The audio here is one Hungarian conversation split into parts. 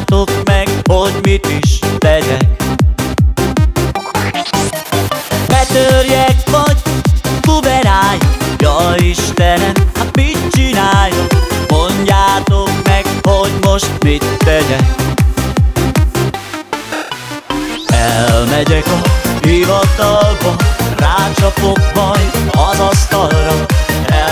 Mondjátok meg, hogy mit is tegyek. Betörjek vagy buberálj Ja Istenem, hát mit csináljak? Mondjátok meg, hogy most mit tegyek. Elmegyek a hivatalba Rácsapok majd az asztalra. Elmondom,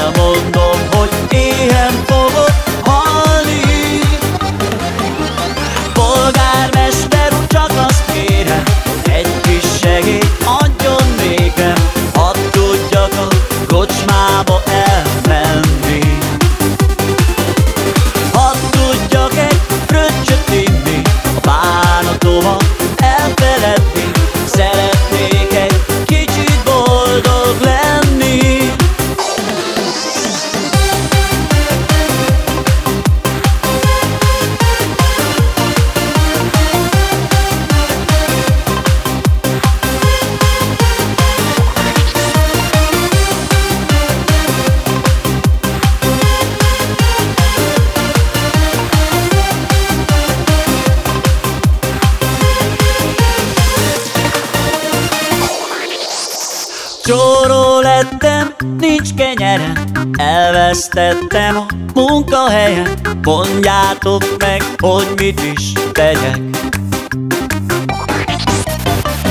lettem, nincs kenyerem Elvesztettem a munkahelyem Mondjátok meg, hogy mit is tegyek.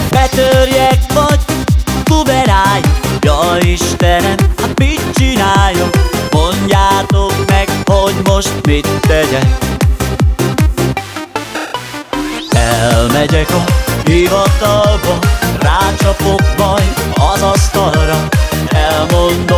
Betörjek vagy buberálj Ja Istenem, hát mit csináljak? Mondjátok meg, hogy most mit tegyek. Elmegyek a hivatalba Rácsapok majd az asztalra i'm on diamond.